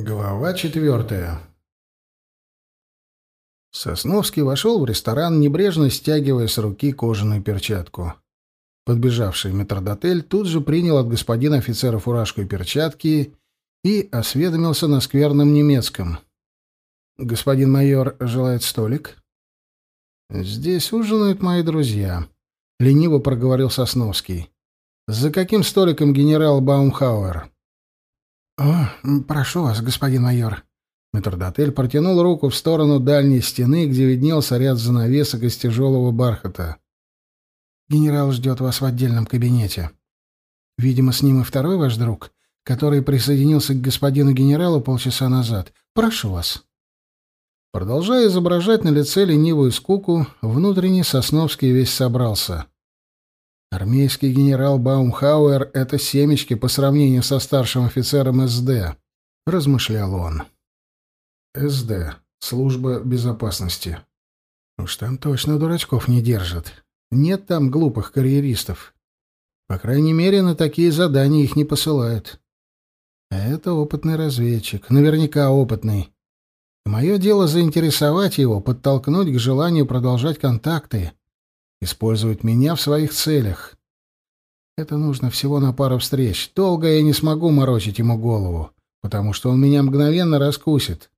Глава четвертая. Сосновский вошел в ресторан, небрежно стягивая с руки кожаную перчатку. Подбежавший метрдотель тут же принял от господина офицера фуражку и перчатки и осведомился на скверном немецком. «Господин майор желает столик?» «Здесь ужинают мои друзья», — лениво проговорил Сосновский. «За каким столиком генерал Баумхауэр?» «О, прошу вас, господин майор». Метрдотель протянул руку в сторону дальней стены, где виднелся ряд занавесок из тяжелого бархата. «Генерал ждет вас в отдельном кабинете. Видимо, с ним и второй ваш друг, который присоединился к господину генералу полчаса назад. Прошу вас». Продолжая изображать на лице ленивую скуку, внутренний Сосновский весь собрался. Армейский генерал Баумхауэр — это семечки по сравнению со старшим офицером СД, — размышлял он. СД. Служба безопасности. Уж там точно дурачков не держат. Нет там глупых карьеристов. По крайней мере, на такие задания их не посылают. А это опытный разведчик, наверняка опытный. мое дело заинтересовать его, подтолкнуть к желанию продолжать контакты — Использовать меня в своих целях. Это нужно всего на пару встреч. Долго я не смогу морочить ему голову, потому что он меня мгновенно раскусит.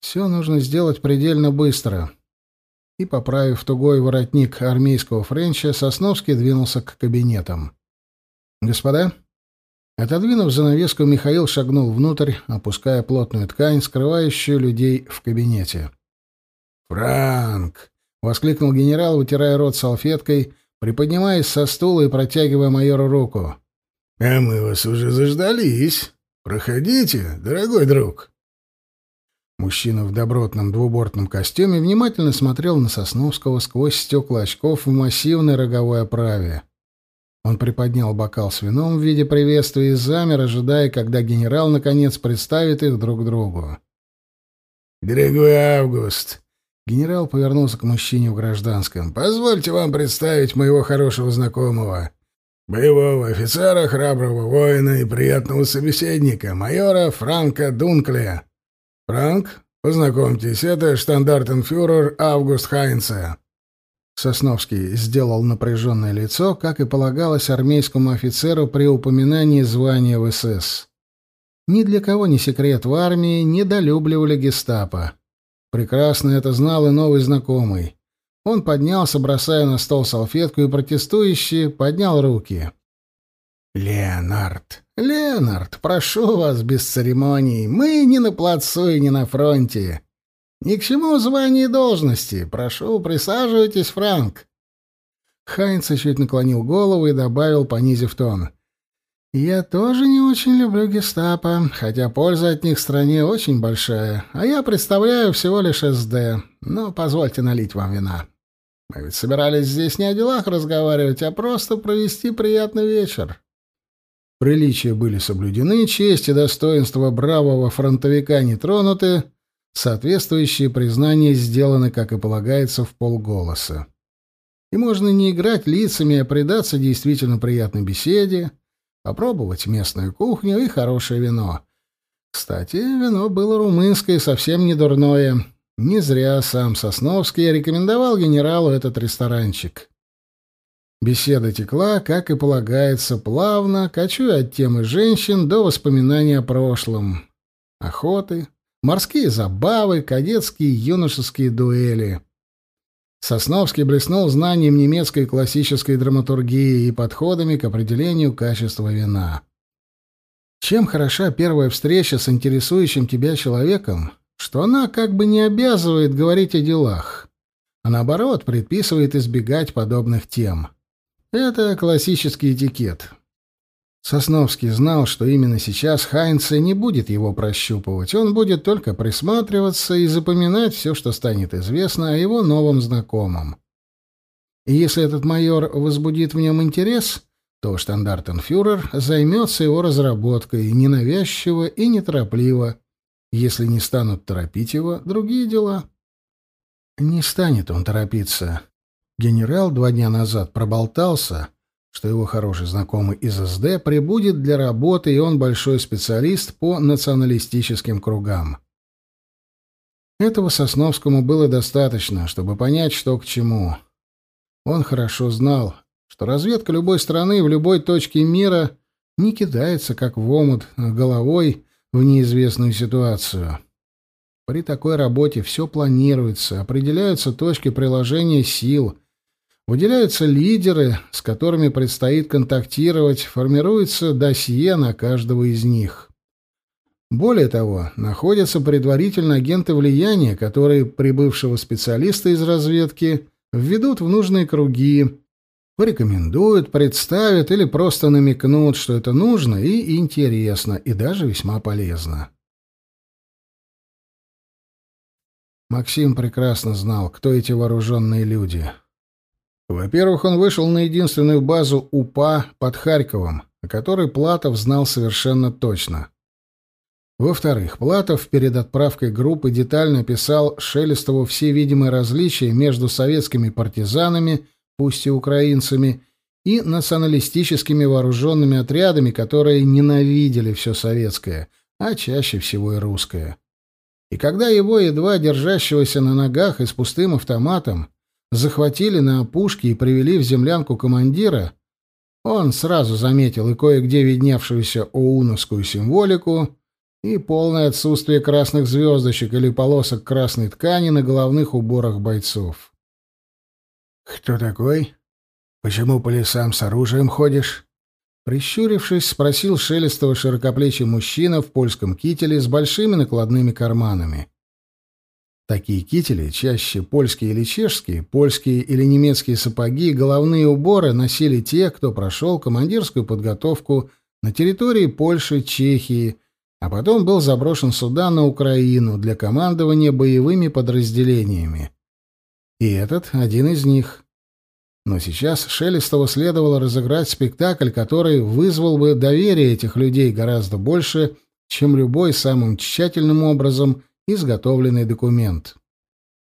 Все нужно сделать предельно быстро. И, поправив тугой воротник армейского френча, Сосновский двинулся к кабинетам. «Господа?» Отодвинув занавеску, Михаил шагнул внутрь, опуская плотную ткань, скрывающую людей в кабинете. «Франк!» — воскликнул генерал, вытирая рот салфеткой, приподнимаясь со стула и протягивая майору руку. «А мы вас уже заждались. Проходите, дорогой друг». Мужчина в добротном двубортном костюме внимательно смотрел на Сосновского сквозь стекла очков в массивной роговой оправе. Он приподнял бокал с вином в виде приветствия и замер, ожидая, когда генерал, наконец, представит их друг другу. «Дорогой Август, Генерал повернулся к мужчине в гражданском. «Позвольте вам представить моего хорошего знакомого, боевого офицера, храброго воина и приятного собеседника, майора Франка Дункля. Франк, познакомьтесь, это штандартенфюрер Август Хайнце». Сосновский сделал напряженное лицо, как и полагалось армейскому офицеру при упоминании звания в СС. Ни для кого не секрет в армии недолюбливали гестапо. Прекрасно это знал и новый знакомый. Он поднялся, бросая на стол салфетку, и протестующий поднял руки. «Леонард, Леонард, прошу вас без церемоний. Мы не на плацу и не на фронте. Ни к чему звания и должности. Прошу, присаживайтесь, Франк». Хайнц чуть наклонил голову и добавил, понизив тон. «Я тоже не очень люблю гестапо, хотя польза от них стране очень большая, а я представляю всего лишь СД. Но позвольте налить вам вина. Мы ведь собирались здесь не о делах разговаривать, а просто провести приятный вечер». Приличия были соблюдены, честь и достоинство бравого фронтовика не тронуты, соответствующие признания сделаны, как и полагается, в полголоса. И можно не играть лицами, а предаться действительно приятной беседе, попробовать местную кухню и хорошее вино. Кстати, вино было румынское, совсем не дурное. Не зря сам Сосновский рекомендовал генералу этот ресторанчик. Беседа текла, как и полагается, плавно, кочуя от темы женщин до воспоминаний о прошлом. Охоты, морские забавы, кадетские юношеские дуэли. Сосновский блеснул знанием немецкой классической драматургии и подходами к определению качества вина. Чем хороша первая встреча с интересующим тебя человеком, что она как бы не обязывает говорить о делах, а наоборот предписывает избегать подобных тем. Это классический этикет. Сосновский знал, что именно сейчас Хайнце не будет его прощупывать, он будет только присматриваться и запоминать все, что станет известно о его новом знакомом. И если этот майор возбудит в нем интерес, то штандартенфюрер займется его разработкой ненавязчиво и неторопливо. Если не станут торопить его, другие дела. Не станет он торопиться. Генерал два дня назад проболтался — что его хороший знакомый из СД прибудет для работы, и он большой специалист по националистическим кругам. Этого Сосновскому было достаточно, чтобы понять, что к чему. Он хорошо знал, что разведка любой страны в любой точке мира не кидается, как в омут, головой в неизвестную ситуацию. При такой работе все планируется, определяются точки приложения сил, выделяются лидеры, с которыми предстоит контактировать, формируется досье на каждого из них. Более того, находятся предварительно агенты влияния, которые прибывшего специалиста из разведки введут в нужные круги, порекомендуют, представят или просто намекнут, что это нужно и интересно, и даже весьма полезно. Максим прекрасно знал, кто эти вооруженные люди. Во-первых, он вышел на единственную базу УПА под Харьковом, о которой Платов знал совершенно точно. Во-вторых, Платов перед отправкой группы детально описал Шелестову все видимые различия между советскими партизанами, пусть и украинцами, и националистическими вооруженными отрядами, которые ненавидели все советское, а чаще всего и русское. И когда его, едва держащегося на ногах и с пустым автоматом, захватили на опушке и привели в землянку командира, он сразу заметил и кое-где видневшуюся оуновскую символику, и полное отсутствие красных звездочек или полосок красной ткани на головных уборах бойцов. «Кто такой? Почему по лесам с оружием ходишь?» Прищурившись, спросил шелестого широкоплечий мужчина в польском кителе с большими накладными карманами. Такие кители, чаще польские или чешские, польские или немецкие сапоги и головные уборы носили те, кто прошел командирскую подготовку на территории Польши, Чехии, а потом был заброшен сюда, на Украину, для командования боевыми подразделениями. И этот один из них. Но сейчас Шелестову следовало разыграть спектакль, который вызвал бы доверие этих людей гораздо больше, чем любой самым тщательным образом изготовленный документ.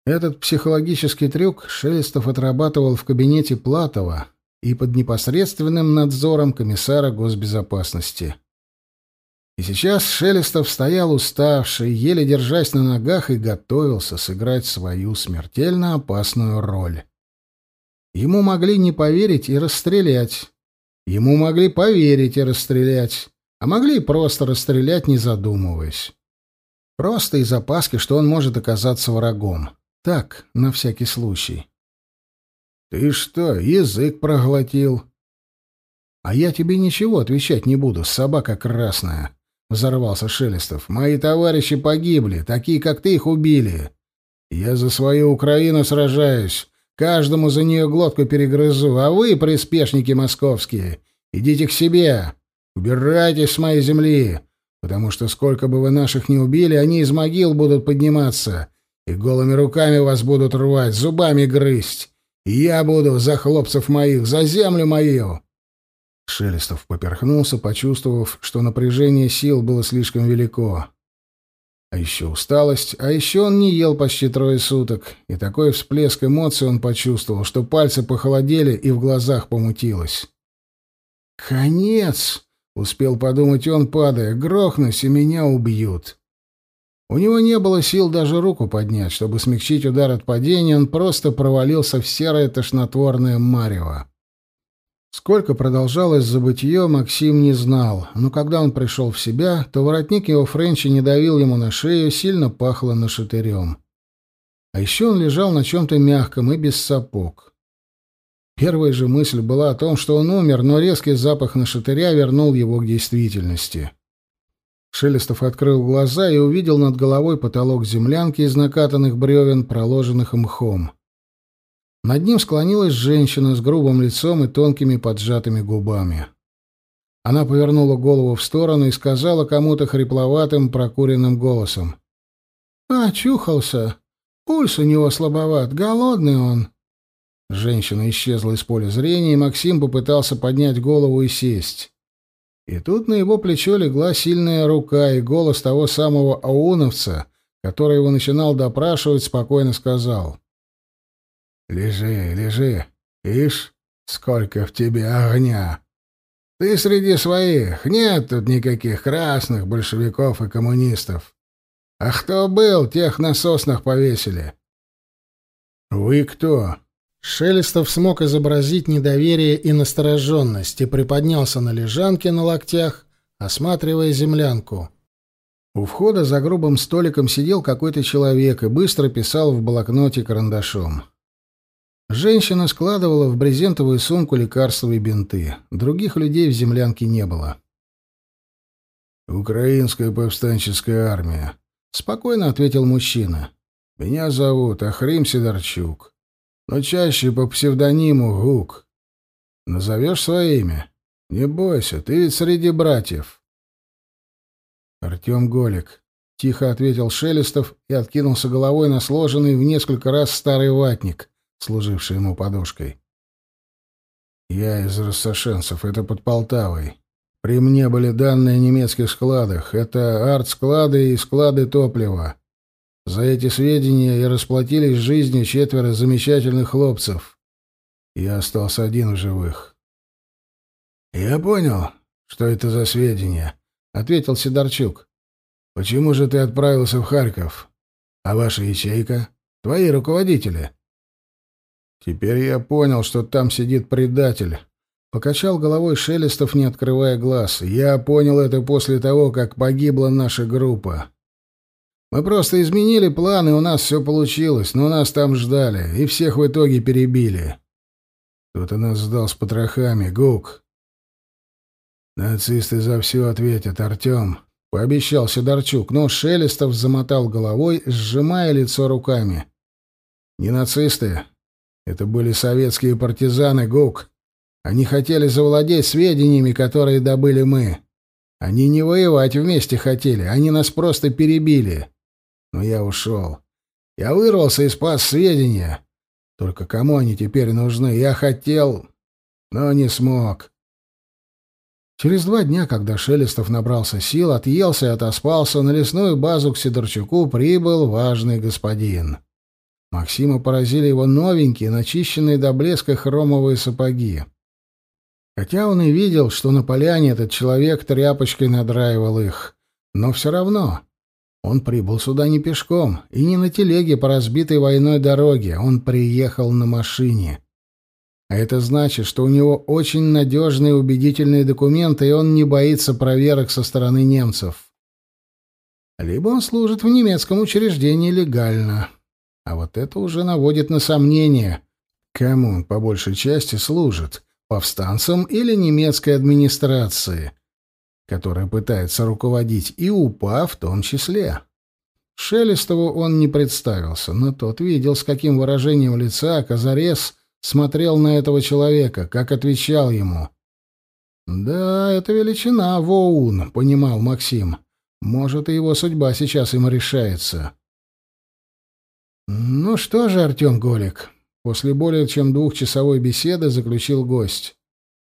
Этот психологический трюк Шелестов отрабатывал в кабинете Платова и под непосредственным надзором комиссара госбезопасности. И сейчас Шелестов стоял уставший, еле держась на ногах, и готовился сыграть свою смертельно опасную роль. Ему могли не поверить и расстрелять. Ему могли поверить и расстрелять, а могли просто расстрелять, не задумываясь. Просто из опаски, что он может оказаться врагом. Так, на всякий случай. «Ты что, язык проглотил?» «А я тебе ничего отвечать не буду, собака красная», — взорвался Шелестов. «Мои товарищи погибли, такие, как ты, их убили. Я за свою Украину сражаюсь, каждому за нее глотку перегрызу, а вы, приспешники московские, идите к себе, убирайтесь с моей земли, потому что сколько бы вы наших не убили, они из могил будут подниматься, и голыми руками вас будут рвать, зубами грызть. Я буду за хлопцев моих, за землю мою. Шелестов поперхнулся, почувствовав, что напряжение сил было слишком велико. А еще усталость, а еще он не ел почти трое суток, и такой всплеск эмоций он почувствовал, что пальцы похолодели и в глазах помутилось. «Конец!» — успел подумать он, падая. «Грохнусь, и меня убьют». У него не было сил даже руку поднять, чтобы смягчить удар от падения, он просто провалился в серое тошнотворное марево. Сколько продолжалось забытье, Максим не знал, но когда он пришел в себя, то воротник его френча не давил ему на шею, сильно пахло нашатырем. А еще он лежал на чем-то мягком и без сапог. Первая же мысль была о том, что он умер, но резкий запах нашатыря вернул его к действительности. Шелестов открыл глаза и увидел над головой потолок землянки из накатанных бревен, проложенных мхом. Над ним склонилась женщина с грубым лицом и тонкими поджатыми губами. Она повернула голову в сторону и сказала кому-то хрипловатым, прокуренным голосом. «Очухался. Пульс у него слабоват. Голодный он». Женщина исчезла из поля зрения, и Максим попытался поднять голову и сесть. И тут на его плечо легла сильная рука, и голос того самого ауновца, который его начинал допрашивать, спокойно сказал — Лежи, лежи. Ишь, сколько в тебе огня! Ты среди своих, нет тут никаких красных, большевиков и коммунистов. А кто был, тех на соснах повесили. Вы кто? Шелестов смог изобразить недоверие и настороженность и приподнялся на лежанке на локтях, осматривая землянку. У входа за грубым столиком сидел какой-то человек и быстро писал в блокноте карандашом. Женщина складывала в брезентовую сумку лекарства и бинты. Других людей в землянке не было. «Украинская повстанческая армия», — спокойно ответил мужчина. «Меня зовут Ахрим Сидорчук, но чаще по псевдониму Гук. Назовешь свое имя? Не бойся, ты ведь среди братьев». «Артем Голик», — тихо ответил Шелестов и откинулся головой на сложенный в несколько раз старый ватник — служивший ему подушкой. «Я из рассошенцев, это под Полтавой. При мне были данные о немецких складах. Это арт-склады и склады топлива. За эти сведения и расплатились жизнью четверо замечательных хлопцев. Я остался один в живых». «Я понял, что это за сведения», — ответил Сидорчук. «Почему же ты отправился в Харьков? А ваша ячейка? Твои руководители?» Теперь я понял, что там сидит предатель. Покачал головой Шелестов, не открывая глаз. Я понял это после того, как погибла наша группа. Мы просто изменили планы, у нас все получилось, но нас там ждали, и всех в итоге перебили. Кто-то нас сдал с потрохами, Гук. Нацисты за все ответят, Артем, — пообещал Сидорчук, но Шелестов замотал головой, сжимая лицо руками. Не нацисты, это были советские партизаны ГУК. Они хотели завладеть сведениями, которые добыли мы. Они не воевать вместе хотели, они нас просто перебили. Но я ушел. Я вырвался и спас сведения. Только кому они теперь нужны? Я хотел, но не смог. Через два дня, когда Шелестов набрался сил, отъелся и отоспался, на лесную базу к Сидорчуку прибыл важный господин. Максима поразили его новенькие, начищенные до блеска хромовые сапоги. Хотя он и видел, что на поляне этот человек тряпочкой надраивал их, но все равно он прибыл сюда не пешком и не на телеге по разбитой войной дороге, он приехал на машине. А это значит, что у него очень надежные убедительные документы, и он не боится проверок со стороны немцев. Либо он служит в немецком учреждении легально. А вот это уже наводит на сомнение, кому он по большей части служит, повстанцам или немецкой администрации, которая пытается руководить и УПА в том числе. Шелестову он не представился, но тот видел, с каким выражением лица Казарес смотрел на этого человека, как отвечал ему. «Да, это величина, Воун», — понимал Максим. «Может, и его судьба сейчас им решается». «Ну что же, Артем Голик?» После более чем двухчасовой беседы заключил гость.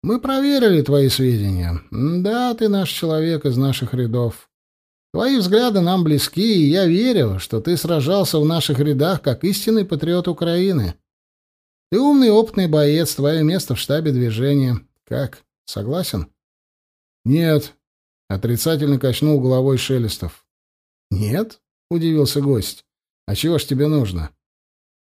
«Мы проверили твои сведения. Да, ты наш человек из наших рядов. Твои взгляды нам близки, и я верю, что ты сражался в наших рядах как истинный патриот Украины. Ты умный, опытный боец, твое место в штабе движения. Как, согласен?» «Нет», — отрицательно качнул головой Шелестов. «Нет?» — удивился гость. А чего ж тебе нужно?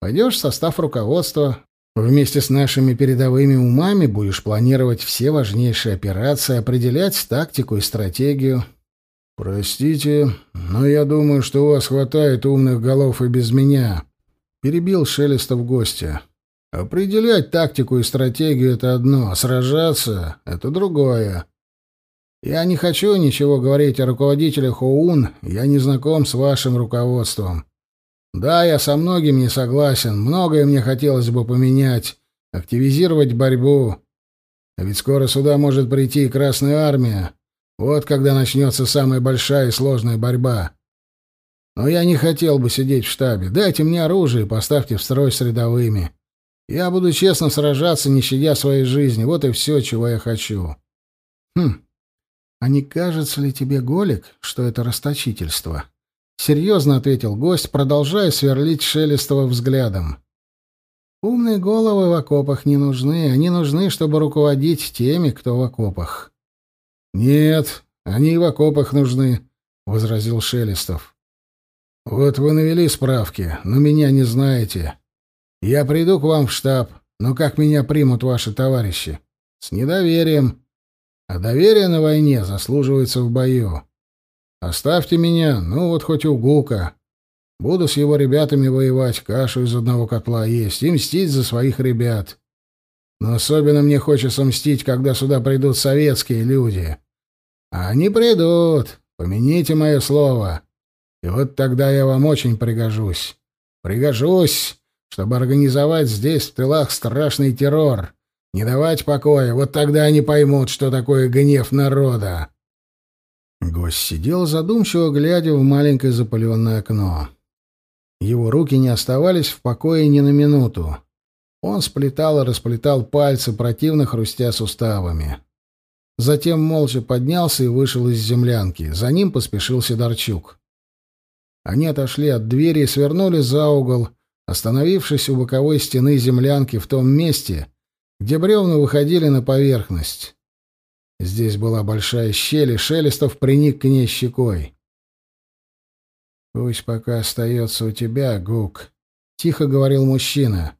Пойдешь в состав руководства, вместе с нашими передовыми умами будешь планировать все важнейшие операции, определять тактику и стратегию. Простите, но я думаю, что у вас хватает умных голов и без меня, перебил Шелестов гостя. Определять тактику и стратегию это одно, а сражаться это другое. Я не хочу ничего говорить о руководителях ОУН, я не знаком с вашим руководством. Да, я со многим не согласен, многое мне хотелось бы поменять, активизировать борьбу. А ведь скоро сюда может прийти и Красная Армия. Вот когда начнется самая большая и сложная борьба. Но я не хотел бы сидеть в штабе. Дайте мне оружие и поставьте в строй с рядовыми. Я буду честно сражаться, не щадя своей жизни. Вот и все, чего я хочу. Хм. А не кажется ли тебе, Голик, что это расточительство? —— серьезно ответил гость, продолжая сверлить Шелестова взглядом. Умные головы в окопах не нужны, они нужны, чтобы руководить теми, кто в окопах. Нет, они в окопах нужны, возразил Шелестов. Вот вы навели справки, но меня не знаете. Я приду к вам в штаб, но как меня примут ваши товарищи? С недоверием. А доверие на войне заслуживается в бою. Оставьте меня, ну вот хоть у Гука. Буду с его ребятами воевать, кашу из одного котла есть и мстить за своих ребят. Но особенно мне хочется мстить, когда сюда придут советские люди. А они придут, помяните мое слово. И вот тогда я вам очень пригожусь. Пригожусь, чтобы организовать здесь, в тылах, страшный террор. Не давать покоя, вот тогда они поймут, что такое гнев народа. Гость сидел задумчиво, глядя в маленькое запыленное окно. Его руки не оставались в покое ни на минуту. Он сплетал и расплетал пальцы, противно хрустя суставами. Затем молча поднялся и вышел из землянки. За ним поспешил Сидорчук. Они отошли от двери и свернули за угол, остановившись у боковой стены землянки в том месте, где бревна выходили на поверхность. Здесь была большая щель, и Шелестов приник к ней щекой. «Пусть пока остается у тебя, Гук», — тихо говорил мужчина.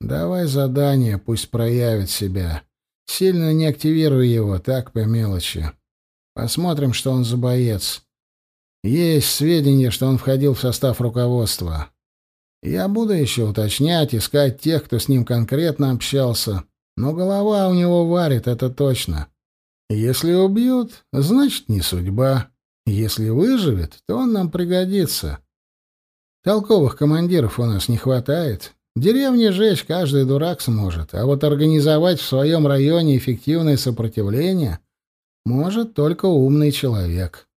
«Давай задание, пусть проявит себя. Сильно не активируй его, так по мелочи. Посмотрим, что он за боец. Есть сведения, что он входил в состав руководства. Я буду еще уточнять, искать тех, кто с ним конкретно общался, но голова у него варит, это точно. Если убьют, значит, не судьба. Если выживет, то он нам пригодится. Толковых командиров у нас не хватает. Деревни жечь каждый дурак сможет, а вот организовать в своем районе эффективное сопротивление может только умный человек.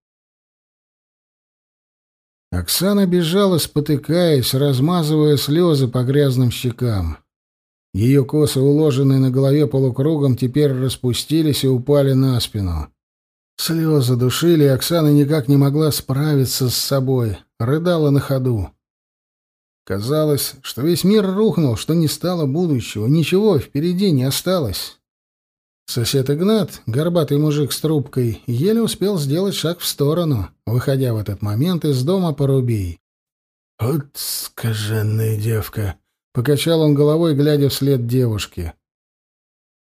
Оксана бежала, спотыкаясь, размазывая слезы по грязным щекам. Ее косы, уложенные на голове полукругом, теперь распустились и упали на спину. Слезы душили, и Оксана никак не могла справиться с собой, рыдала на ходу. Казалось, что весь мир рухнул, что не стало будущего, ничего впереди не осталось. Сосед Игнат, горбатый мужик с трубкой, еле успел сделать шаг в сторону, выходя в этот момент из дома порубей. «Вот скаженная девка!» — покачал он головой, глядя вслед девушке.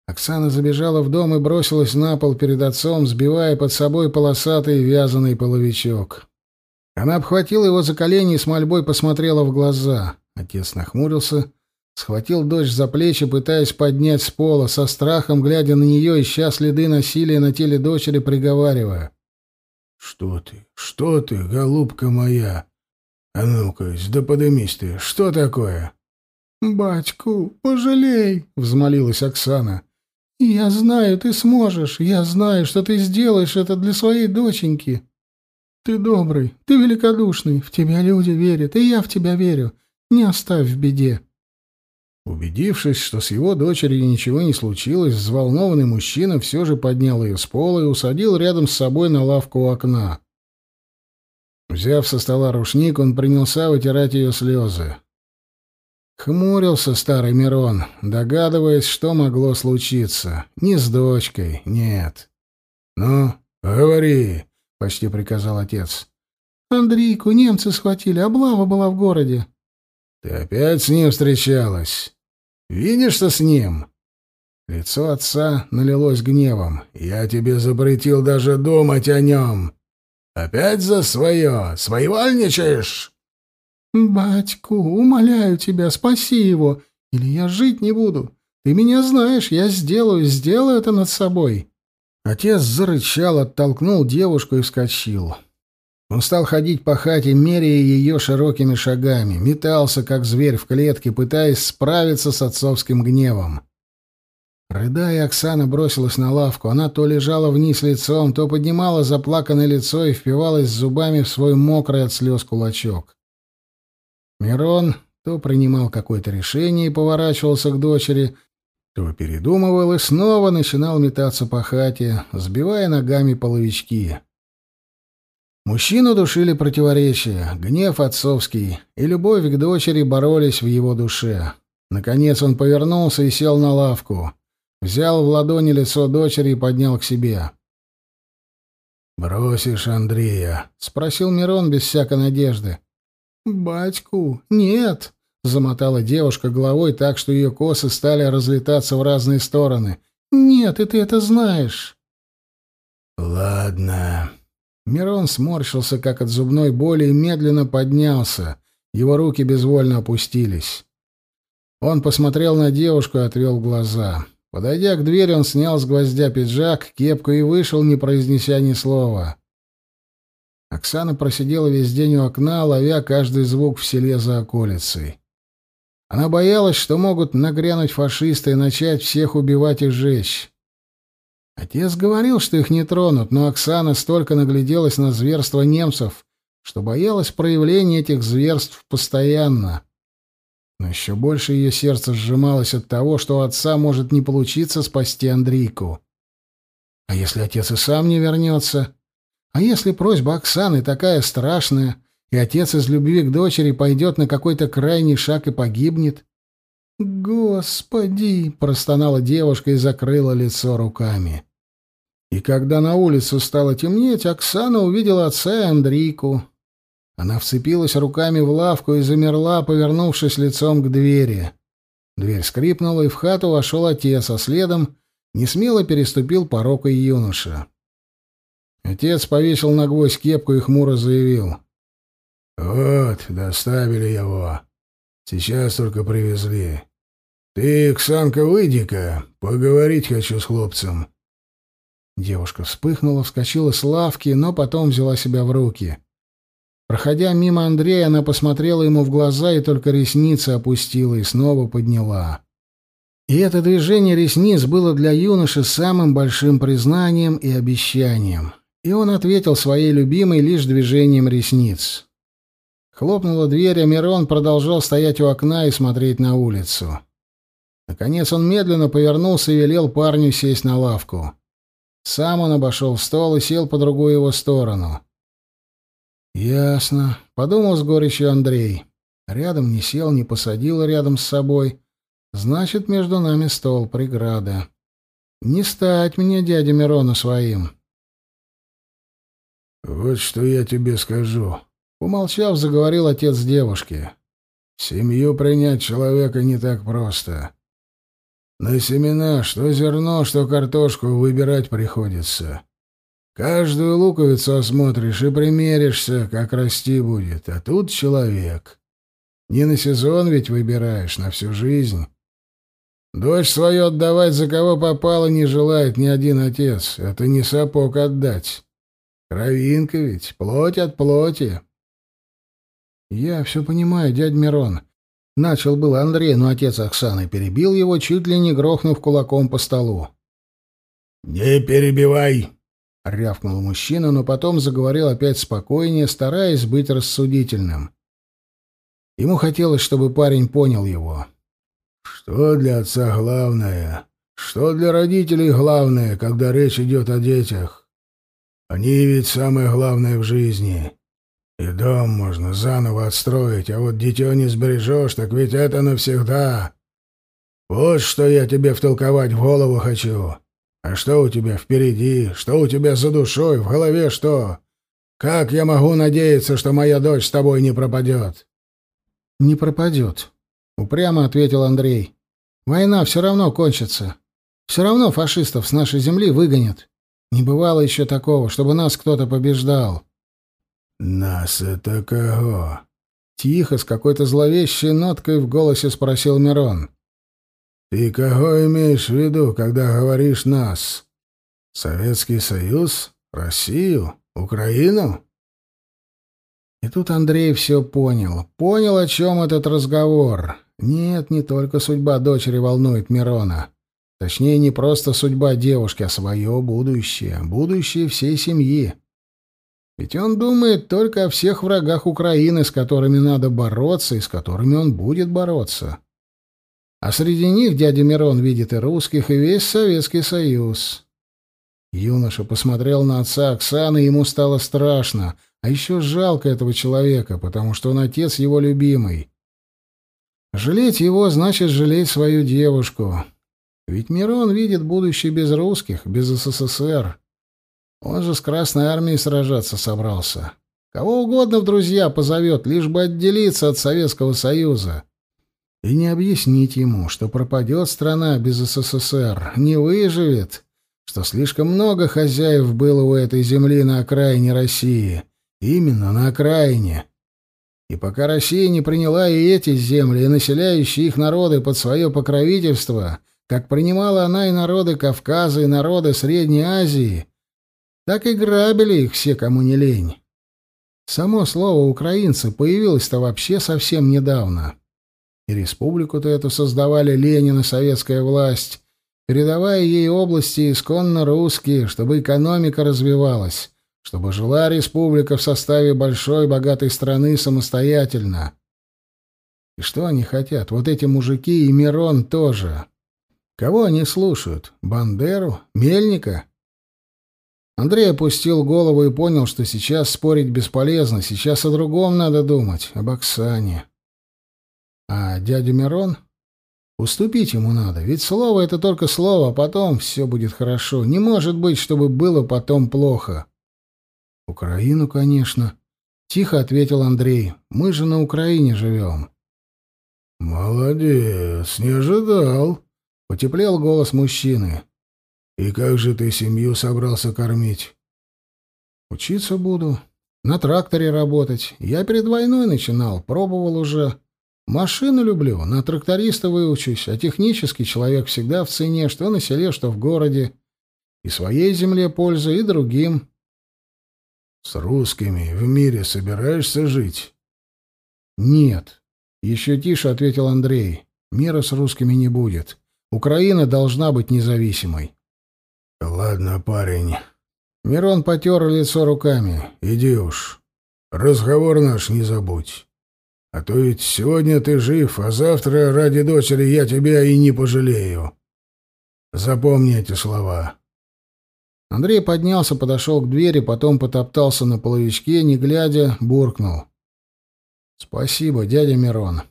Оксана забежала в дом и бросилась на пол перед отцом, сбивая под собой полосатый вязаный половичок. Она обхватила его за колени и с мольбой посмотрела в глаза. Отец нахмурился, схватил дочь за плечи, пытаясь поднять с пола, со страхом, глядя на нее, ища следы насилия на теле дочери, приговаривая. «Что ты? Что ты, голубка моя? А ну-ка, да подымись ты, что такое?» «Батьку, пожалей!» — взмолилась Оксана. «Я знаю, ты сможешь. Я знаю, что ты сделаешь это для своей доченьки. Ты добрый, ты великодушный, в тебя люди верят, и я в тебя верю. Не оставь в беде». Убедившись, что с его дочерью ничего не случилось, взволнованный мужчина все же поднял ее с пола и усадил рядом с собой на лавку у окна. Взяв со стола рушник, он принялся вытирать ее слезы. Хмурился старый Мирон, догадываясь, что могло случиться. Не с дочкой, нет. «Ну, говори», — почти приказал отец. «Андрейку немцы схватили, облава была в городе». «Ты опять с ним встречалась? Видишь-то с ним?» Лицо отца налилось гневом. «Я тебе запретил даже думать о нем. Опять за свое? Своевольничаешь?» «Батьку, умоляю тебя, спаси его, или я жить не буду. Ты меня знаешь, я сделаю, сделаю это над собой». Отец зарычал, оттолкнул девушку и вскочил. Он стал ходить по хате, меряя ее широкими шагами, метался, как зверь в клетке, пытаясь справиться с отцовским гневом. Рыдая, Оксана бросилась на лавку. Она то лежала вниз лицом, то поднимала заплаканное лицо и впивалась зубами в свой мокрый от слез кулачок. Мирон то принимал какое-то решение и поворачивался к дочери, то передумывал и снова начинал метаться по хате, сбивая ногами половички. Мужчину душили противоречия, гнев отцовский и любовь к дочери боролись в его душе. Наконец он повернулся и сел на лавку. Взял в ладони лицо дочери и поднял к себе. «Бросишь Андрея?» — спросил Мирон без всякой надежды. «Батьку, нет!» — замотала девушка головой так, что ее косы стали разлетаться в разные стороны. «Нет, и ты это знаешь!» «Ладно». Мирон сморщился, как от зубной боли, и медленно поднялся. Его руки безвольно опустились. Он посмотрел на девушку и отвел глаза. Подойдя к двери, он снял с гвоздя пиджак, кепку и вышел, не произнеся ни слова. Оксана просидела весь день у окна, ловя каждый звук в селе за околицей. Она боялась, что могут нагрянуть фашисты и начать всех убивать и жечь. Отец говорил, что их не тронут, но Оксана столько нагляделась на зверства немцев, что боялась проявления этих зверств постоянно. Но еще больше ее сердце сжималось от того, что у отца может не получиться спасти Андрейку. А если отец и сам не вернется? А если просьба Оксаны такая страшная, и отец из любви к дочери пойдет на какой-то крайний шаг и погибнет? «Господи!» — простонала девушка и закрыла лицо руками. И когда на улицу стало темнеть, Оксана увидела отца и Андрейку. Она вцепилась руками в лавку и замерла, повернувшись лицом к двери. Дверь скрипнула, и в хату вошел отец, а следом несмело переступил порог и юноша. Отец повесил на гвоздь кепку и хмуро заявил. «Вот, доставили его. Сейчас только привезли. Ты, Ксанка, выйди-ка, поговорить хочу с хлопцем». Девушка вспыхнула, вскочила с лавки, но потом взяла себя в руки. Проходя мимо Андрея, она посмотрела ему в глаза и только ресницы опустила и снова подняла. И это движение ресниц было для юноши самым большим признанием и обещанием. И он ответил своей любимой лишь движением ресниц. Хлопнула дверь, а Мирон продолжал стоять у окна и смотреть на улицу. Наконец он медленно повернулся и велел парню сесть на лавку. Сам он обошел стол и сел по другую его сторону. «Ясно», — подумал с горечью Андрей. Рядом не сел, не посадил рядом с собой. Значит, между нами стол, преграда. Не стать мне дядя Мирона своим. «Вот что я тебе скажу», — умолчав, заговорил отец девушки. «Семью принять человека не так просто. На семена что зерно, что картошку выбирать приходится. Каждую луковицу осмотришь и примеришься, как расти будет. А тут человек. Не на сезон ведь выбираешь, на всю жизнь. Дочь свою отдавать за кого попало не желает ни один отец. Это не сапог отдать. Кровинка ведь, плоть от плоти. Я все понимаю, дядь Мирон. Начал был Андрей, но отец Оксаны перебил его, чуть ли не грохнув кулаком по столу. «Не перебивай!» — рявкнул мужчина, но потом заговорил опять спокойнее, стараясь быть рассудительным. Ему хотелось, чтобы парень понял его. «Что для отца главное? Что для родителей главное, когда речь идет о детях? Они ведь самое главное в жизни. И дом можно заново отстроить, а вот дитё не сбережешь, так ведь это навсегда. Вот что я тебе втолковать в голову хочу». А что у тебя впереди? Что у тебя за душой? В голове что? Как я могу надеяться, что моя дочь с тобой не пропадет?» «Не пропадет», — упрямо ответил Андрей. «Война все равно кончится. Все равно фашистов с нашей земли выгонят. Не бывало еще такого, чтобы нас кто-то побеждал». «Нас это кого?» Тихо, с какой-то зловещей ноткой в голосе спросил Мирон. «Ты кого имеешь в виду, когда говоришь «нас»? Советский Союз? Россию? Украину?» И тут Андрей все понял. Понял, о чем этот разговор. Нет, не только судьба дочери волнует Мирона. Точнее, не просто судьба девушки, а свое будущее. Будущее всей семьи. Ведь он думает только о всех врагах Украины, с которыми надо бороться и с которыми он будет бороться. А среди них дядя Мирон видит и русских, и весь Советский Союз. Юноша посмотрел на отца Оксаны, и ему стало страшно, а еще жалко этого человека, потому что он отец его любимый. Жалеть его значит жалеть свою девушку. Ведь Мирон видит будущее без русских, без СССР. Он же с Красной Армией сражаться собрался. Кого угодно в друзья позовет, лишь бы отделиться от Советского Союза. И не объяснить ему, что пропадет страна без СССР, не выживет, что слишком много хозяев было у этой земли на окраине России. Именно на окраине. И пока Россия не приняла и эти земли, и населяющие их народы под свое покровительство, как принимала она и народы Кавказа, и народы Средней Азии, так и грабили их все, кому не лень. Само слово «украинцы» появилось-то вообще совсем недавно. И республику-то эту создавали Ленин и советская власть, передавая ей области исконно русские, чтобы экономика развивалась, чтобы жила республика в составе большой богатой страны самостоятельно. И что они хотят? Вот эти мужики и Мирон тоже. Кого они слушают? Бандеру? Мельника? Андрей опустил голову и понял, что сейчас спорить бесполезно, сейчас о другом надо думать, об Оксане. А дядя Мирон? Уступить ему надо, ведь слово — это только слово, а потом все будет хорошо. Не может быть, чтобы было потом плохо. Украину, конечно. Тихо ответил Андрей. Мы же на Украине живем. Молодец, не ожидал. Потеплел голос мужчины. «И как же ты семью собрался кормить?» «Учиться буду. На тракторе работать. Я перед войной начинал, пробовал уже. Машину люблю, на тракториста выучусь, а технический человек всегда в цене, что на селе, что в городе. И своей земле пользу, и другим». «С русскими в мире собираешься жить?» «Нет», — еще тише ответил Андрей. «Мира с русскими не будет. Украина должна быть независимой». «Ладно, парень». Мирон потер лицо руками. «Иди уж. Разговор наш не забудь. А то ведь сегодня ты жив, а завтра ради дочери я тебя и не пожалею. Запомни эти слова». Андрей поднялся, подошел к двери, потом потоптался на половичке, не глядя, буркнул. «Спасибо, дядя Мирон».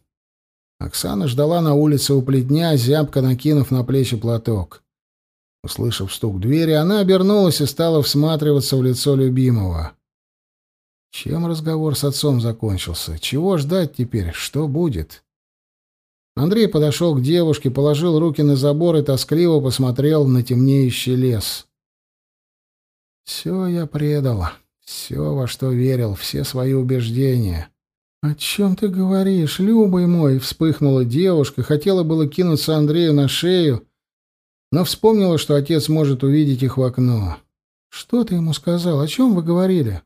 Оксана ждала на улице у плетня, зябко накинув на плечи платок. Услышав стук двери, она обернулась и стала всматриваться в лицо любимого. Чем разговор с отцом закончился? Чего ждать теперь? Что будет? Андрей подошел к девушке, положил руки на забор и тоскливо посмотрел на темнеющий лес. «Все я предал, все, во что верил, все свои убеждения». «О чем ты говоришь, любый мой?» — вспыхнула девушка, хотела было кинуться Андрею на шею, но вспомнила, что отец может увидеть их в окно. «Что ты ему сказал? О чем вы говорили?»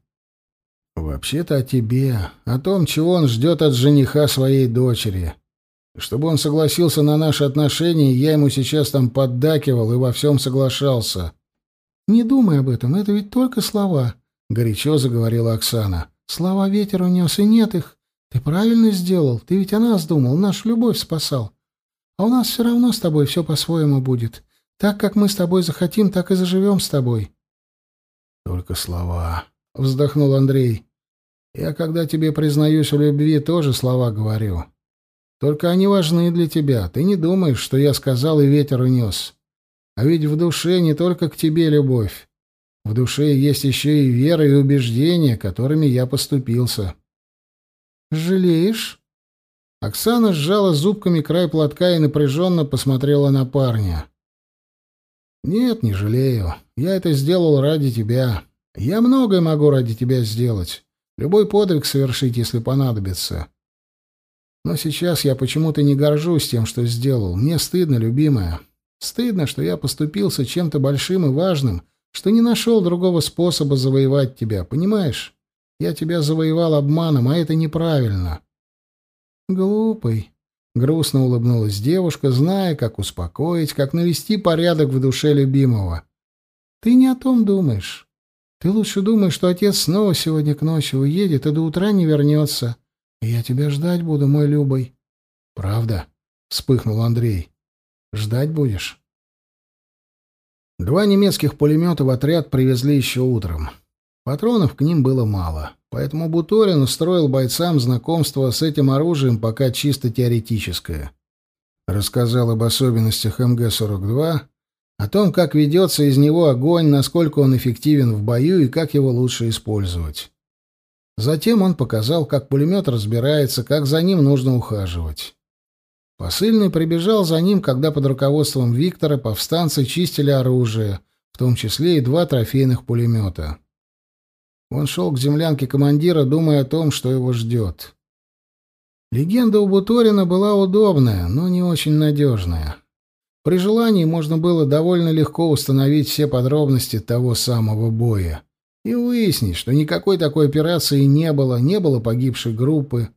«Вообще-то о тебе, о том, чего он ждет от жениха своей дочери. Чтобы он согласился на наши отношения, я ему сейчас там поддакивал и во всем соглашался». «Не думай об этом, это ведь только слова», — горячо заговорила Оксана. «Слова ветер унес, и нет их. Ты правильно сделал, ты ведь о нас думал, нашу любовь спасал. А у нас все равно с тобой все по-своему будет. Так, как мы с тобой захотим, так и заживем с тобой. Только слова, вздохнул Андрей. Я, когда тебе признаюсь в любви, тоже слова говорю. Только они важны для тебя. Ты не думаешь, что я сказал и ветер унес. А ведь в душе не только к тебе любовь. В душе есть еще и вера и убеждения, которыми я поступился. Жалеешь? Оксана сжала зубками край платка и напряженно посмотрела на парня. «Нет, не жалею. Я это сделал ради тебя. Я многое могу ради тебя сделать. Любой подвиг совершить, если понадобится. Но сейчас я почему-то не горжусь тем, что сделал. Мне стыдно, любимая. Стыдно, что я поступился чем-то большим и важным, что не нашел другого способа завоевать тебя, понимаешь? Я тебя завоевал обманом, а это неправильно». «Глупый», Грустно улыбнулась девушка, зная, как успокоить, как навести порядок в душе любимого. «Ты не о том думаешь. Ты лучше думаешь, что отец снова сегодня к ночи уедет и до утра не вернется. я тебя ждать буду, мой Любой». «Правда?» — вспыхнул Андрей. «Ждать будешь?» Два немецких пулемета в отряд привезли еще утром. Патронов к ним было мало. поэтому Буторин устроил бойцам знакомство с этим оружием пока чисто теоретическое. Рассказал об особенностях МГ-42, о том, как ведется из него огонь, насколько он эффективен в бою и как его лучше использовать. Затем он показал, как пулемет разбирается, как за ним нужно ухаживать. Посыльный прибежал за ним, когда под руководством Виктора повстанцы чистили оружие, в том числе и два трофейных пулемета. Он шел к землянке командира, думая о том, что его ждет. Легенда у Буторина была удобная, но не очень надежная. При желании можно было довольно легко установить все подробности того самого боя и выяснить, что никакой такой операции не было, не было погибшей группы.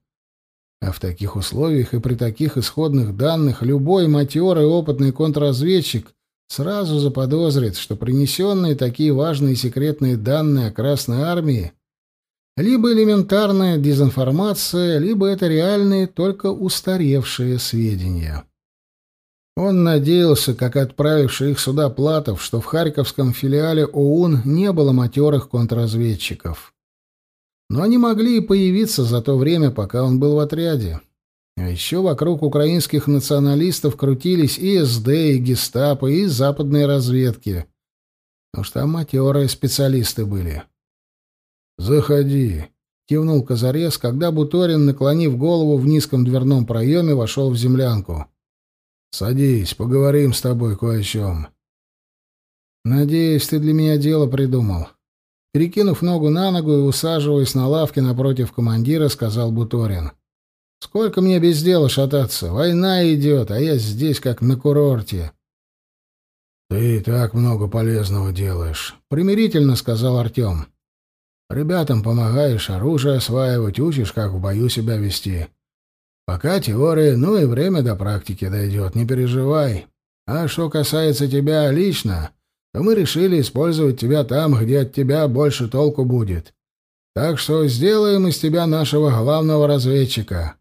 А в таких условиях и при таких исходных данных любой матерый опытный контрразведчик сразу заподозрит, что принесенные такие важные секретные данные о Красной Армии либо элементарная дезинформация, либо это реальные, только устаревшие сведения. Он надеялся, как отправивший их сюда Платов, что в харьковском филиале ОУН не было матерых контрразведчиков. Но они могли и появиться за то время, пока он был в отряде. А еще вокруг украинских националистов крутились и СД, и гестапо, и западные разведки. Потому что там матерые специалисты были. «Заходи», — кивнул Казарес, когда Буторин, наклонив голову в низком дверном проеме, вошел в землянку. Садись, поговорим с тобой кое о чем. Надеюсь, ты для меня дело придумал. Перекинув ногу на ногу и усаживаясь на лавке напротив командира, сказал Буторин. Сколько мне без дела шататься? Война идет, а я здесь как на курорте. Ты так много полезного делаешь, примирительно сказал Артем. Ребятам помогаешь оружие осваивать, учишь, как в бою себя вести. Пока теория, ну и время до практики дойдет, не переживай. А что касается тебя лично, то мы решили использовать тебя там, где от тебя больше толку будет. Так что сделаем из тебя нашего главного разведчика.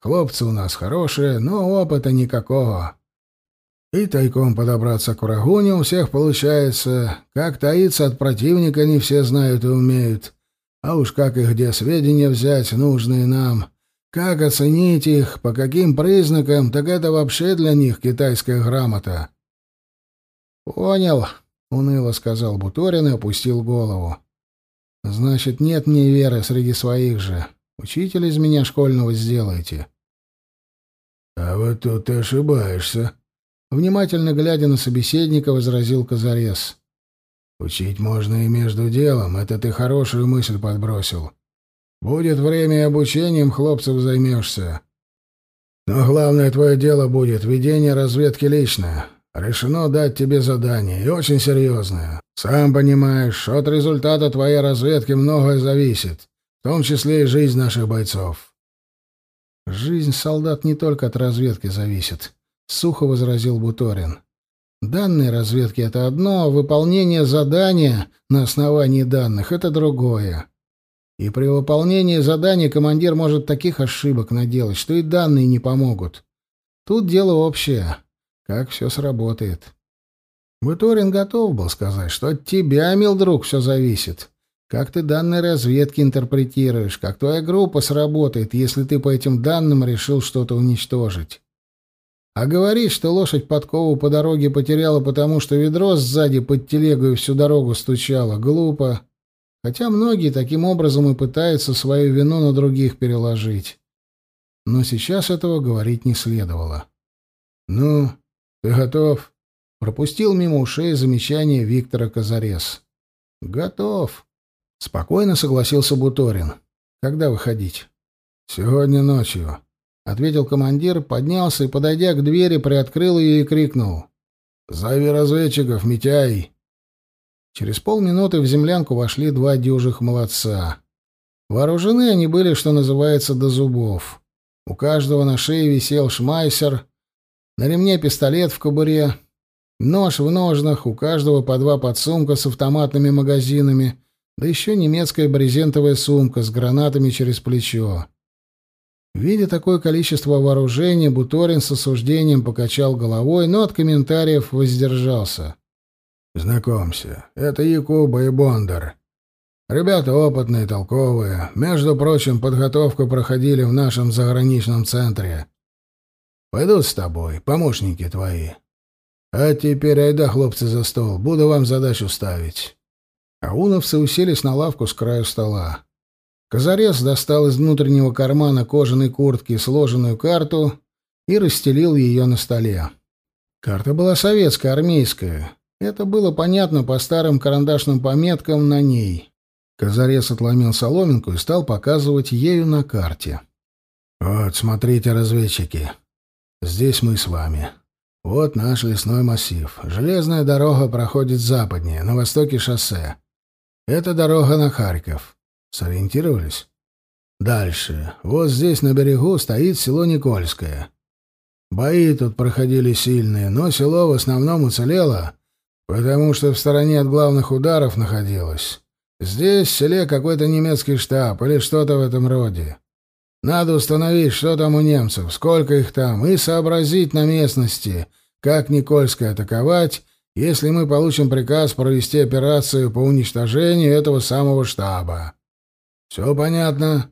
Хлопцы у нас хорошие, но опыта никакого. И тайком подобраться к врагу не у всех получается. Как таиться от противника не все знают и умеют. А уж как и где сведения взять, нужные нам, как оценить их, по каким признакам, так это вообще для них китайская грамота. Понял, уныло сказал Буторин и опустил голову. Значит, нет мне веры среди своих же. Учитель из меня школьного сделайте. А вот тут ты ошибаешься, внимательно глядя на собеседника, возразил Казарес. Учить можно и между делом, это ты хорошую мысль подбросил. Будет время и обучением хлопцев займешься. Но главное твое дело будет ведение разведки лично. Решено дать тебе задание, и очень серьезное. Сам понимаешь, от результата твоей разведки многое зависит, в том числе и жизнь наших бойцов. Жизнь солдат не только от разведки зависит, сухо возразил Буторин. Данные разведки это одно, а выполнение задания на основании данных это другое. И при выполнении задания командир может таких ошибок наделать, что и данные не помогут. Тут дело общее. Как все сработает. Буторин готов был сказать, что от тебя, мил друг, все зависит. Как ты данные разведки интерпретируешь, как твоя группа сработает, если ты по этим данным решил что-то уничтожить. А говорить, что лошадь подкову по дороге потеряла, потому что ведро сзади под телегой всю дорогу стучало, глупо хотя многие таким образом и пытаются свою вину на других переложить. Но сейчас этого говорить не следовало. «Ну, ты готов?» — пропустил мимо ушей замечание Виктора Казарес. «Готов», — спокойно согласился Буторин. «Когда выходить?» «Сегодня ночью», — ответил командир, поднялся и, подойдя к двери, приоткрыл ее и крикнул. «Зови разведчиков, Митяй!» Через полминуты в землянку вошли два дюжих молодца. Вооружены они были, что называется, до зубов. У каждого на шее висел шмайсер, на ремне пистолет в кобуре, нож в ножнах, у каждого по два подсумка с автоматными магазинами, да еще немецкая брезентовая сумка с гранатами через плечо. Видя такое количество вооружения, Буторин с осуждением покачал головой, но от комментариев воздержался. Знакомься, это Якуба и Бондар. Ребята опытные, толковые. Между прочим, подготовку проходили в нашем заграничном центре. Пойдут с тобой, помощники твои. А теперь айда, хлопцы, за стол. Буду вам задачу ставить. Ауновцы уселись на лавку с краю стола. Казарес достал из внутреннего кармана кожаной куртки сложенную карту и расстелил ее на столе. Карта была советская, армейская. Это было понятно по старым карандашным пометкам на ней. Казарес отломил соломинку и стал показывать ею на карте. «Вот, смотрите, разведчики. Здесь мы с вами. Вот наш лесной массив. Железная дорога проходит западнее, на востоке шоссе. Это дорога на Харьков. Сориентировались? Дальше. Вот здесь на берегу стоит село Никольское. Бои тут проходили сильные, но село в основном уцелело, потому что в стороне от главных ударов находилось. Здесь в селе какой-то немецкий штаб или что-то в этом роде. Надо установить, что там у немцев, сколько их там, и сообразить на местности, как Никольское атаковать, если мы получим приказ провести операцию по уничтожению этого самого штаба. Все понятно?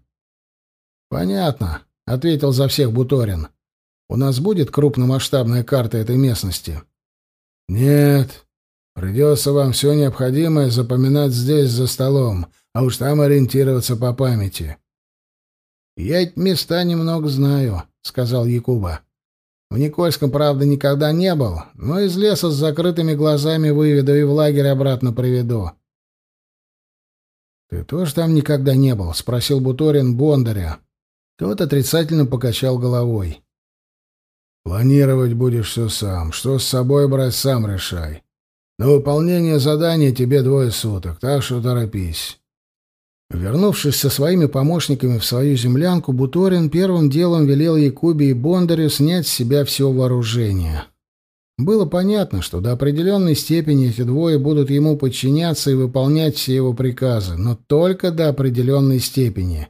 Понятно, ответил за всех Буторин. У нас будет крупномасштабная карта этой местности? Нет. Придется вам все необходимое запоминать здесь, за столом, а уж там ориентироваться по памяти. Я эти места немного знаю, сказал Якуба. В Никольском, правда, никогда не был, но из леса с закрытыми глазами выведу и в лагерь обратно приведу. «Ты тоже там никогда не был?» — спросил Буторин Бондаря. Тот отрицательно покачал головой. Планировать будешь все сам. Что с собой брать, сам решай. На выполнение задания тебе двое суток, так что торопись. Вернувшись со своими помощниками в свою землянку, Буторин первым делом велел Якубе и Бондарю снять с себя все вооружение. Было понятно, что до определенной степени эти двое будут ему подчиняться и выполнять все его приказы, но только до определенной степени.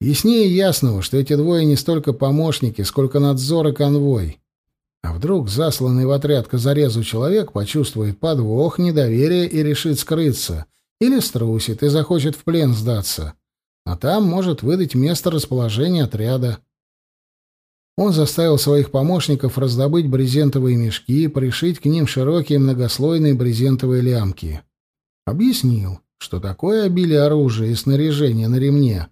Яснее ясного, что эти двое не столько помощники, сколько надзор и конвой. А вдруг засланный в отряд к зарезу человек почувствует подвох, недоверие и решит скрыться, или струсит и захочет в плен сдаться, а там может выдать место расположения отряда. Он заставил своих помощников раздобыть брезентовые мешки и пришить к ним широкие многослойные брезентовые лямки. Объяснил, что такое обилие оружия и снаряжения на ремне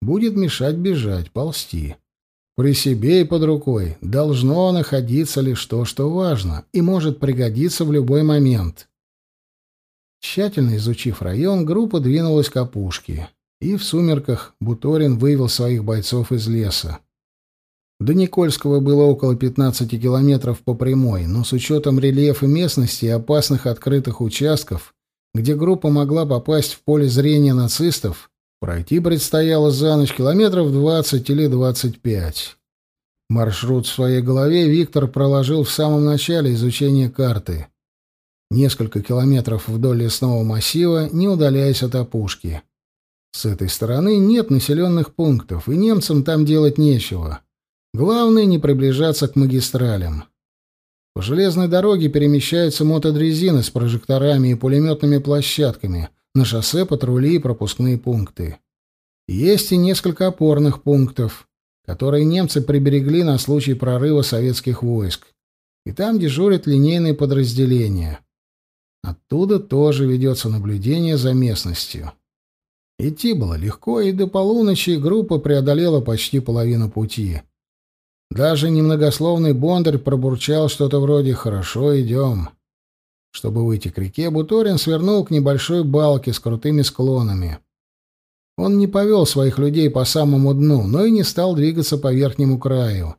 будет мешать бежать, ползти. При себе и под рукой должно находиться лишь то, что важно, и может пригодиться в любой момент. Тщательно изучив район, группа двинулась к опушке, и в сумерках Буторин вывел своих бойцов из леса. До Никольского было около 15 километров по прямой, но с учетом рельефа местности и опасных открытых участков, где группа могла попасть в поле зрения нацистов, Пройти предстояло за ночь километров двадцать или двадцать пять. Маршрут в своей голове Виктор проложил в самом начале изучения карты. Несколько километров вдоль лесного массива, не удаляясь от опушки. С этой стороны нет населенных пунктов, и немцам там делать нечего. Главное — не приближаться к магистралям. По железной дороге перемещаются мотодрезины с прожекторами и пулеметными площадками — на шоссе патрули и пропускные пункты. Есть и несколько опорных пунктов, которые немцы приберегли на случай прорыва советских войск. И там дежурят линейные подразделения. Оттуда тоже ведется наблюдение за местностью. Идти было легко, и до полуночи группа преодолела почти половину пути. Даже немногословный Бондарь пробурчал что-то вроде «хорошо, идем». Чтобы выйти к реке, Буторин свернул к небольшой балке с крутыми склонами. Он не повел своих людей по самому дну, но и не стал двигаться по верхнему краю.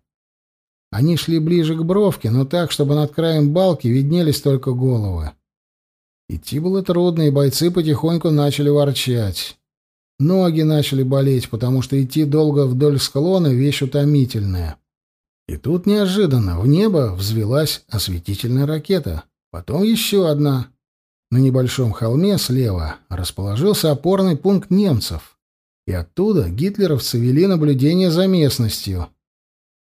Они шли ближе к бровке, но так, чтобы над краем балки виднелись только головы. Идти было трудно, и бойцы потихоньку начали ворчать. Ноги начали болеть, потому что идти долго вдоль склона — вещь утомительная. И тут неожиданно в небо взвелась осветительная ракета. Потом еще одна. На небольшом холме слева расположился опорный пункт немцев, и оттуда гитлеровцы вели наблюдение за местностью.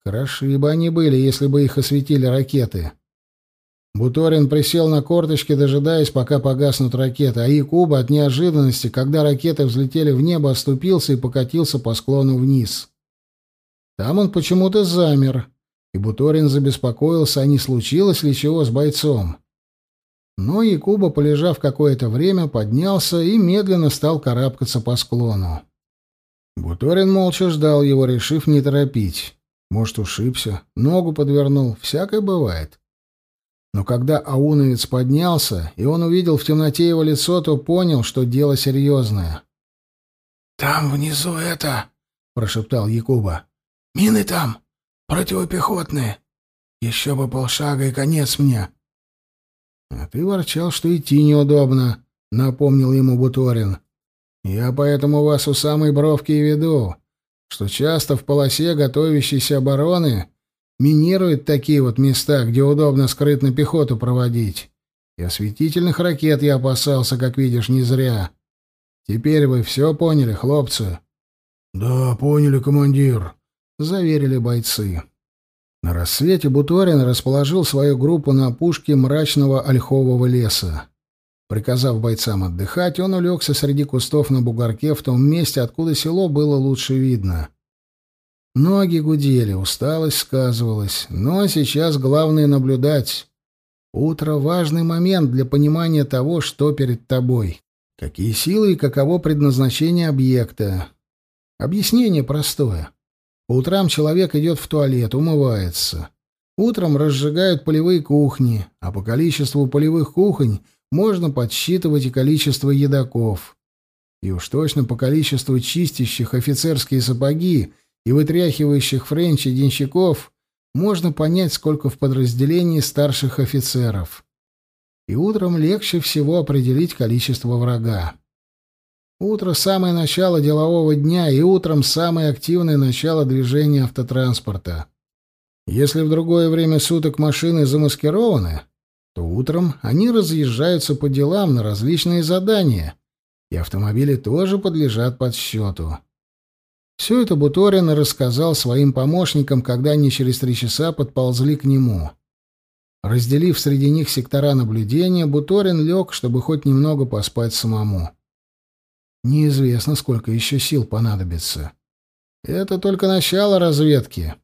Хороши бы они были, если бы их осветили ракеты. Буторин присел на корточки, дожидаясь, пока погаснут ракеты, а Якуба от неожиданности, когда ракеты взлетели в небо, оступился и покатился по склону вниз. Там он почему-то замер, и Буторин забеспокоился, а не случилось ли чего с бойцом. Но Якуба, полежав какое-то время, поднялся и медленно стал карабкаться по склону. Буторин молча ждал его, решив не торопить. Может, ушибся, ногу подвернул, всякое бывает. Но когда ауновец поднялся, и он увидел в темноте его лицо, то понял, что дело серьезное. «Там внизу это...» — прошептал Якуба. «Мины там, противопехотные. Еще бы полшага и конец мне». «А ты ворчал, что идти неудобно», — напомнил ему Буторин. «Я поэтому вас у самой бровки и веду, что часто в полосе готовящейся обороны минируют такие вот места, где удобно скрытно пехоту проводить. И осветительных ракет я опасался, как видишь, не зря. Теперь вы все поняли, хлопцы?» «Да, поняли, командир», — заверили бойцы. На рассвете Буторин расположил свою группу на опушке мрачного ольхового леса. Приказав бойцам отдыхать, он улегся среди кустов на бугорке в том месте, откуда село было лучше видно. Ноги гудели, усталость сказывалась, но сейчас главное наблюдать. Утро — важный момент для понимания того, что перед тобой. Какие силы и каково предназначение объекта. Объяснение простое. По утрам человек идет в туалет, умывается. Утром разжигают полевые кухни, а по количеству полевых кухонь можно подсчитывать и количество едоков. И уж точно по количеству чистящих офицерские сапоги и вытряхивающих френчи денщиков можно понять, сколько в подразделении старших офицеров. И утром легче всего определить количество врага. Утро — самое начало делового дня, и утром самое активное начало движения автотранспорта. Если в другое время суток машины замаскированы, то утром они разъезжаются по делам на различные задания, и автомобили тоже подлежат подсчету. Все это Буторин рассказал своим помощникам, когда они через три часа подползли к нему. Разделив среди них сектора наблюдения, Буторин лег, чтобы хоть немного поспать самому. Неизвестно, сколько еще сил понадобится. Это только начало разведки.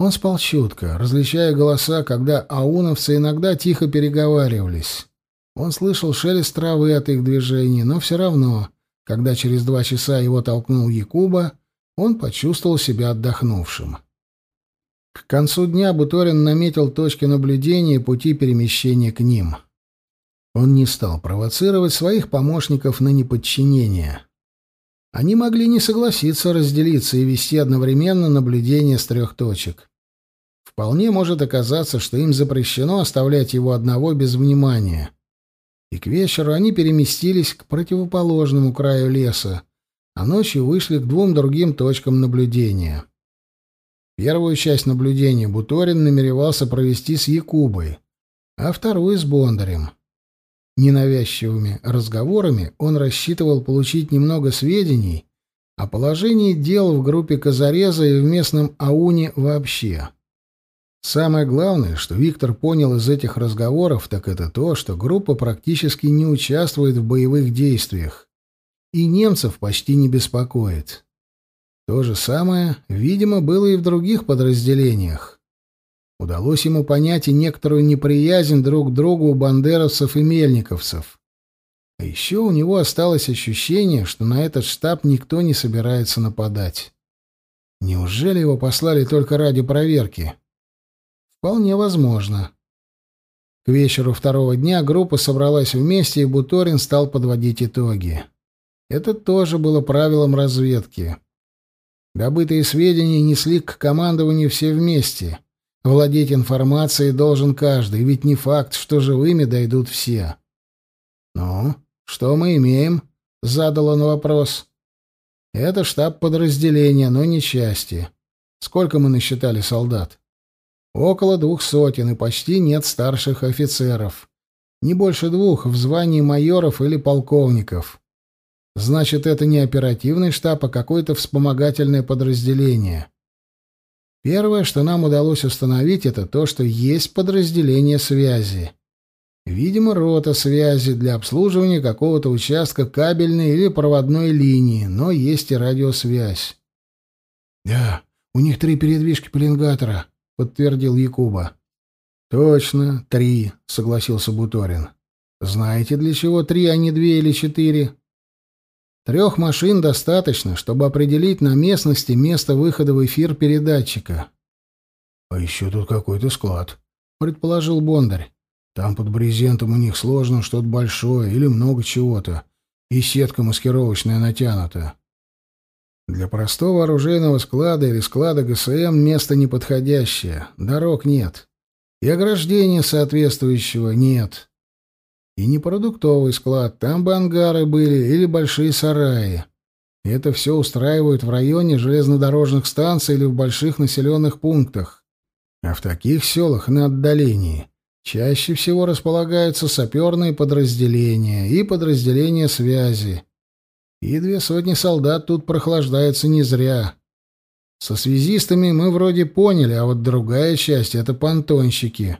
Он спал чутко, различая голоса, когда ауновцы иногда тихо переговаривались. Он слышал шелест травы от их движений, но все равно когда через два часа его толкнул Якуба, он почувствовал себя отдохнувшим. К концу дня Буторин наметил точки наблюдения и пути перемещения к ним. Он не стал провоцировать своих помощников на неподчинение. Они могли не согласиться разделиться и вести одновременно наблюдение с трех точек. Вполне может оказаться, что им запрещено оставлять его одного без внимания и к вечеру они переместились к противоположному краю леса, а ночью вышли к двум другим точкам наблюдения. Первую часть наблюдения Буторин намеревался провести с Якубой, а вторую — с Бондарем. Ненавязчивыми разговорами он рассчитывал получить немного сведений о положении дел в группе Казареза и в местном Ауне вообще. Самое главное, что Виктор понял из этих разговоров, так это то, что группа практически не участвует в боевых действиях и немцев почти не беспокоит. То же самое, видимо, было и в других подразделениях. Удалось ему понять и некоторую неприязнь друг к другу у бандеровцев и мельниковцев. А еще у него осталось ощущение, что на этот штаб никто не собирается нападать. Неужели его послали только ради проверки? Вполне возможно. К вечеру второго дня группа собралась вместе, и Буторин стал подводить итоги. Это тоже было правилом разведки. Добытые сведения несли к командованию все вместе. Владеть информацией должен каждый, ведь не факт, что живыми дойдут все. «Ну, что мы имеем?» — задал он вопрос. «Это штаб подразделения, но не части. Сколько мы насчитали солдат?» Около двух сотен, и почти нет старших офицеров. Не больше двух в звании майоров или полковников. Значит, это не оперативный штаб, а какое-то вспомогательное подразделение. Первое, что нам удалось установить, это то, что есть подразделение связи. Видимо, рота связи для обслуживания какого-то участка кабельной или проводной линии, но есть и радиосвязь. «Да, у них три передвижки пеленгатора», — подтвердил Якуба. «Точно, три», — согласился Буторин. «Знаете, для чего три, а не две или четыре?» Трех машин достаточно, чтобы определить на местности место выхода в эфир передатчика. — А еще тут какой-то склад, — предположил Бондарь. Там под брезентом у них сложно что-то большое или много чего-то, и сетка маскировочная натянута. Для простого оружейного склада или склада ГСМ место неподходящее, дорог нет, и ограждения соответствующего нет. И не продуктовый склад, там бы ангары были или большие сараи. это все устраивают в районе железнодорожных станций или в больших населенных пунктах. А в таких селах на отдалении Чаще всего располагаются саперные подразделения и подразделения связи. И две сотни солдат тут прохлаждаются не зря. Со связистами мы вроде поняли, а вот другая часть — это понтонщики.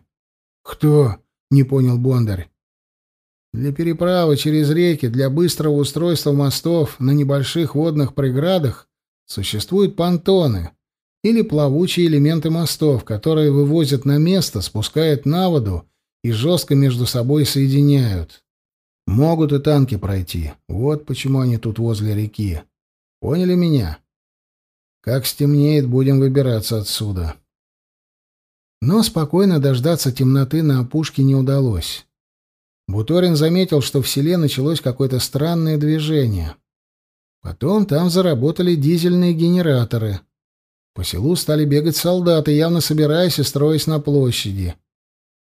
«Кто?» — не понял Бондарь. Для переправы через реки, для быстрого устройства мостов на небольших водных преградах существуют понтоны или плавучие элементы мостов, которые вывозят на место, спускают на воду и жестко между собой соединяют. Могут и танки пройти. Вот почему они тут возле реки. Поняли меня? Как стемнеет, будем выбираться отсюда. Но спокойно дождаться темноты на опушке не удалось. Буторин заметил, что в селе началось какое-то странное движение. Потом там заработали дизельные генераторы. По селу стали бегать солдаты, явно собираясь и строясь на площади.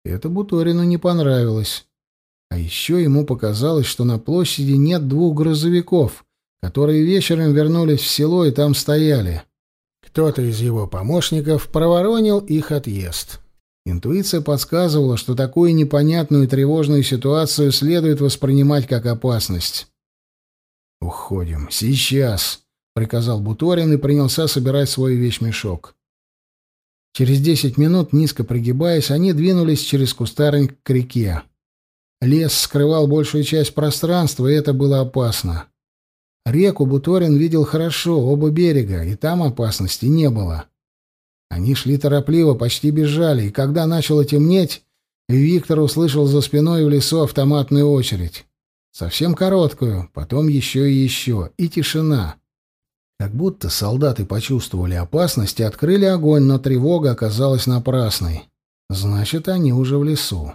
Это Буторину не понравилось. А еще ему показалось, что на площади нет двух грузовиков, которые вечером вернулись в село и там стояли. Кто-то из его помощников проворонил их отъезд. Интуиция подсказывала, что такую непонятную и тревожную ситуацию следует воспринимать как опасность. «Уходим. Сейчас!» приказал Буторин и принялся собирать свой вещмешок. Через десять минут, низко пригибаясь, они двинулись через кустарник к реке. Лес скрывал большую часть пространства, и это было опасно. Реку Буторин видел хорошо, оба берега, и там опасности не было. Они шли торопливо, почти бежали, и когда начало темнеть, Виктор услышал за спиной в лесу автоматную очередь. Совсем короткую, потом еще и еще, и тишина. Как будто солдаты почувствовали опасность и открыли огонь, но тревога оказалась напрасной. Значит, они уже в лесу.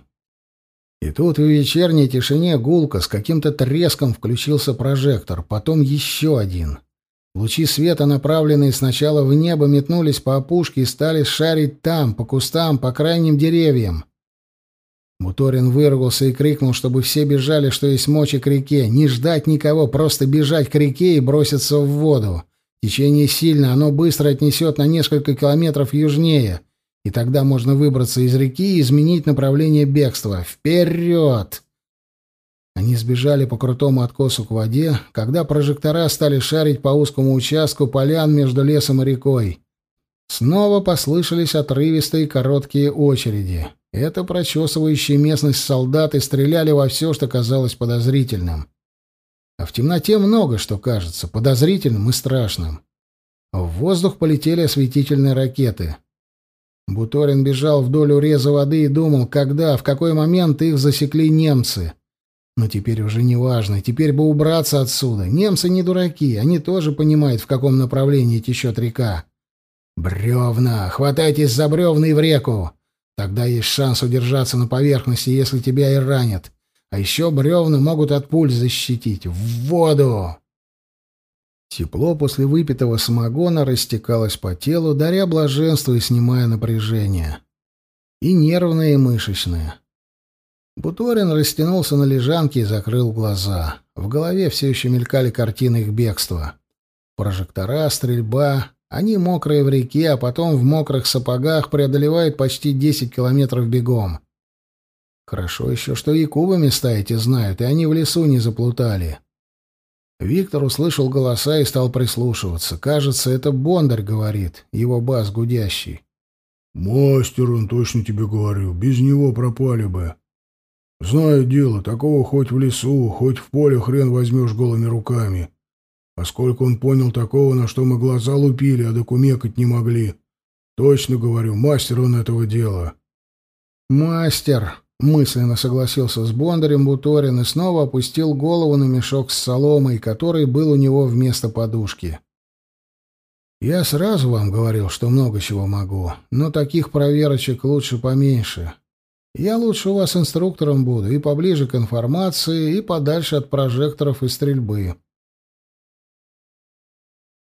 И тут в вечерней тишине гулко с каким-то треском включился прожектор, потом еще один. Лучи света, направленные сначала в небо, метнулись по опушке и стали шарить там, по кустам, по крайним деревьям. Буторин выругался и крикнул, чтобы все бежали, что есть мочи к реке. Не ждать никого, просто бежать к реке и броситься в воду. Течение сильно, оно быстро отнесет на несколько километров южнее, и тогда можно выбраться из реки и изменить направление бегства. Вперед! Они сбежали по крутому откосу к воде, когда прожектора стали шарить по узкому участку полян между лесом и рекой. Снова послышались отрывистые короткие очереди. Это прочесывающие местность солдаты стреляли во все, что казалось подозрительным. А в темноте много что кажется подозрительным и страшным. В воздух полетели осветительные ракеты. Буторин бежал вдоль уреза воды и думал, когда, в какой момент их засекли немцы. Но теперь уже не важно, теперь бы убраться отсюда. Немцы не дураки, они тоже понимают, в каком направлении течет река. Бревна! Хватайтесь за бревна и в реку! Тогда есть шанс удержаться на поверхности, если тебя и ранят. А еще бревна могут от пуль защитить. В воду! Тепло после выпитого самогона растекалось по телу, даря блаженство и снимая напряжение. И нервное, и мышечное. Буторин растянулся на лежанке и закрыл глаза. В голове все еще мелькали картины их бегства. Прожектора, стрельба. Они мокрые в реке, а потом в мокрых сапогах преодолевают почти 10 километров бегом. Хорошо еще, что и кубы места эти знают, и они в лесу не заплутали. Виктор услышал голоса и стал прислушиваться. Кажется, это Бондарь говорит, его бас гудящий. «Мастер, он точно тебе говорю, без него пропали бы. Знаю дело, такого хоть в лесу, хоть в поле хрен возьмешь голыми руками. А сколько он понял такого, на что мы глаза лупили, а докумекать не могли. Точно говорю, мастер он этого дела». «Мастер!» — мысленно согласился с Бондарем Буторин и снова опустил голову на мешок с соломой, который был у него вместо подушки. «Я сразу вам говорил, что много чего могу, но таких проверочек лучше поменьше. Я лучше у вас инструктором буду, и поближе к информации, и подальше от прожекторов и стрельбы.